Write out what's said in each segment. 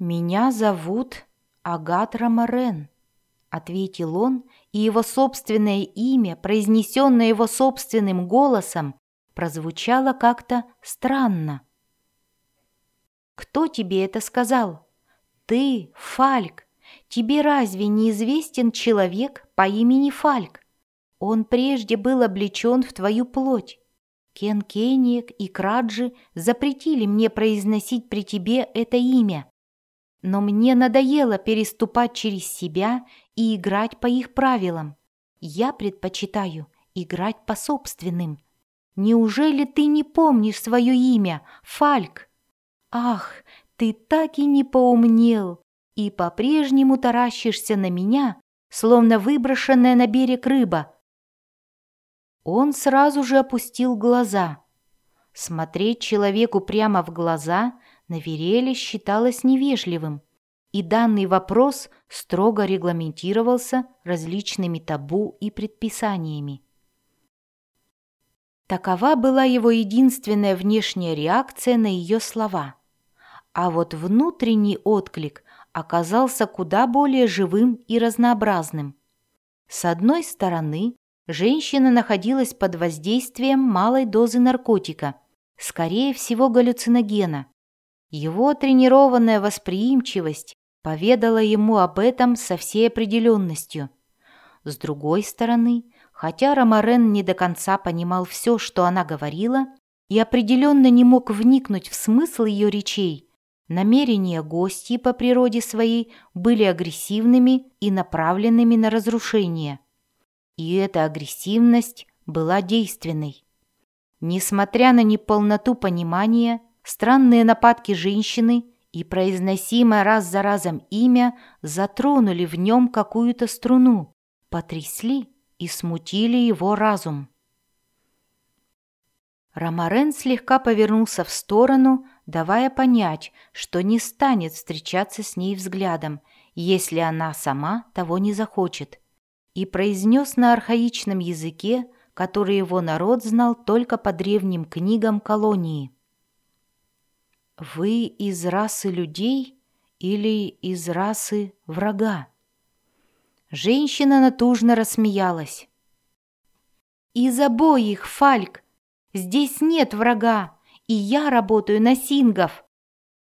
«Меня зовут Агат Рамарен», — ответил он, и его собственное имя, произнесенное его собственным голосом, прозвучало как-то странно. «Кто тебе это сказал? Ты, Фальк. Тебе разве не известен человек по имени Фальк? Он прежде был облечен в твою плоть. Кен Кениек и Краджи запретили мне произносить при тебе это имя. Но мне надоело переступать через себя и играть по их правилам. Я предпочитаю играть по собственным. Неужели ты не помнишь свое имя, Фальк? Ах, ты так и не поумнел и по-прежнему таращишься на меня, словно выброшенная на берег рыба. Он сразу же опустил глаза. Смотреть человеку прямо в глаза на Вереле считалось невежливым, и данный вопрос строго регламентировался различными табу и предписаниями. Такова была его единственная внешняя реакция на ее слова. А вот внутренний отклик оказался куда более живым и разнообразным. С одной стороны, женщина находилась под воздействием малой дозы наркотика, скорее всего галлюциногена. Его тренированная восприимчивость поведала ему об этом со всей определенностью. С другой стороны, хотя Ромарен не до конца понимал все, что она говорила, и определенно не мог вникнуть в смысл ее речей, намерения гостей по природе своей были агрессивными и направленными на разрушение. И эта агрессивность была действенной. Несмотря на неполноту понимания, странные нападки женщины и произносимое раз за разом имя затронули в нем какую-то струну, потрясли и смутили его разум. Ромарен слегка повернулся в сторону, давая понять, что не станет встречаться с ней взглядом, если она сама того не захочет, и произнес на архаичном языке, который его народ знал только по древним книгам колонии – «Вы из расы людей или из расы врага?» Женщина натужно рассмеялась. «Из обоих, Фальк! Здесь нет врага, и я работаю на сингов.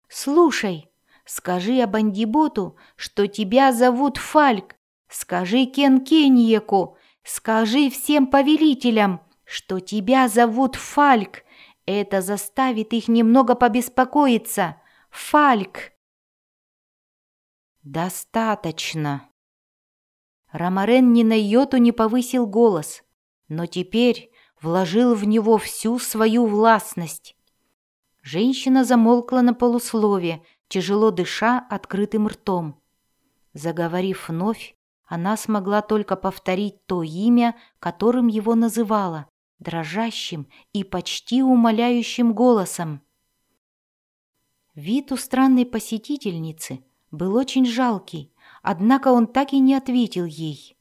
Слушай, скажи Абандиботу, что тебя зовут Фальк. Скажи Кен Кеньеку, скажи всем повелителям, что тебя зовут Фальк, это заставит их немного побеспокоиться. Фальк!» «Достаточно!» Ромарен ни на йоту не повысил голос, но теперь вложил в него всю свою властность. Женщина замолкла на полуслове, тяжело дыша открытым ртом. Заговорив вновь, она смогла только повторить то имя, которым его называла, дрожащим и почти умоляющим голосом. Вид у странной посетительницы был очень жалкий, однако он так и не ответил ей.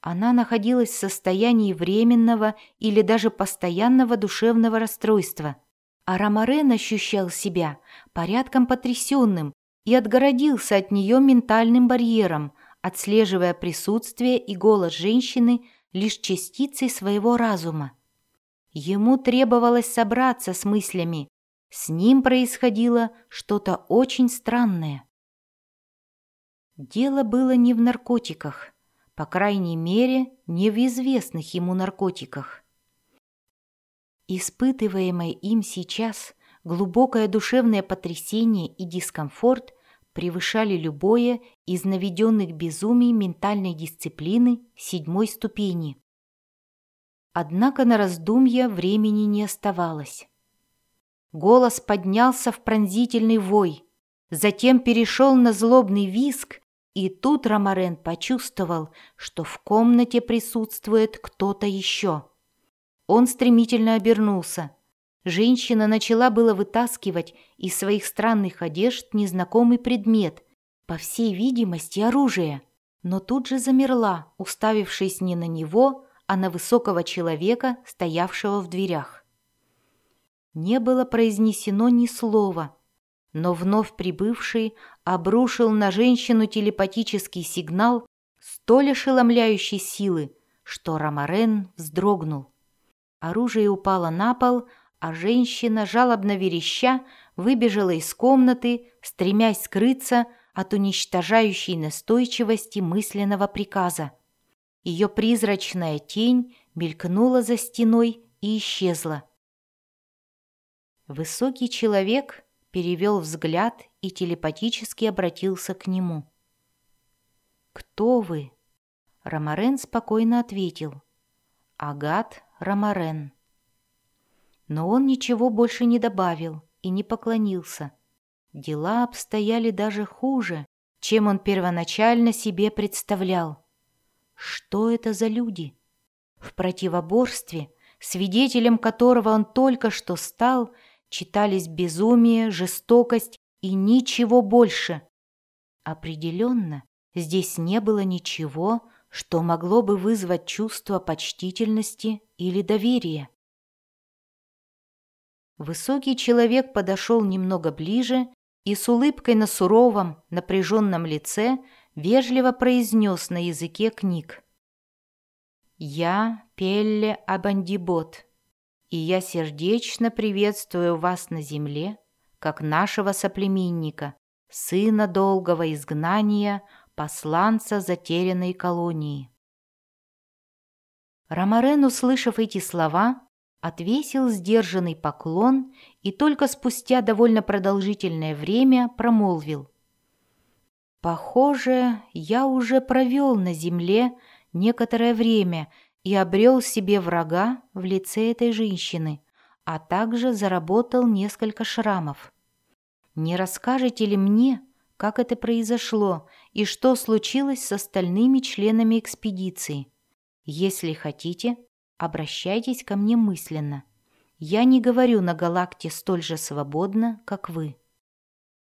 Она находилась в состоянии временного или даже постоянного душевного расстройства, а Ромарен ощущал себя порядком потрясенным и отгородился от нее ментальным барьером, отслеживая присутствие и голос женщины лишь частицей своего разума. Ему требовалось собраться с мыслями. С ним происходило что-то очень странное. Дело было не в наркотиках, по крайней мере, не в известных ему наркотиках. Испытываемое им сейчас глубокое душевное потрясение и дискомфорт превышали любое из наведенных безумий ментальной дисциплины седьмой ступени. Однако на раздумья времени не оставалось. Голос поднялся в пронзительный вой, затем перешел на злобный виск, и тут Ромарен почувствовал, что в комнате присутствует кто-то еще. Он стремительно обернулся. Женщина начала было вытаскивать из своих странных одежд незнакомый предмет, по всей видимости оружие, но тут же замерла, уставившись не на него, а на высокого человека, стоявшего в дверях. Не было произнесено ни слова. но вновь прибывший обрушил на женщину телепатический сигнал столь ошеломляющей силы, что Ромарен вздрогнул. Оружие упало на пол, а женщина, жалобно вереща, выбежала из комнаты, стремясь скрыться от уничтожающей настойчивости мысленного приказа. Ее призрачная тень мелькнула за стеной и исчезла. Высокий человек перевел взгляд и телепатически обратился к нему. «Кто вы?» Ромарен спокойно ответил. «Агат Ромарен». Но он ничего больше не добавил и не поклонился. Дела обстояли даже хуже, чем он первоначально себе представлял. Что это за люди? В противоборстве, свидетелем которого он только что стал, читались безумие, жестокость и ничего больше. Определенно, здесь не было ничего, что могло бы вызвать чувство почтительности или доверия. Высокий человек подошел немного ближе и с улыбкой на суровом, напряженном лице вежливо произнес на языке книг. «Я Пелле Абандибот, и я сердечно приветствую вас на земле, как нашего соплеменника, сына долгого изгнания, посланца затерянной колонии». Ромарен, услышав эти слова, отвесил сдержанный поклон и только спустя довольно продолжительное время промолвил. «Похоже, я уже провел на земле некоторое время и обрел себе врага в лице этой женщины, а также заработал несколько шрамов. Не расскажете ли мне, как это произошло и что случилось с остальными членами экспедиции? Если хотите, Обращайтесь ко мне мысленно. Я не говорю на галакте столь же свободно, как вы.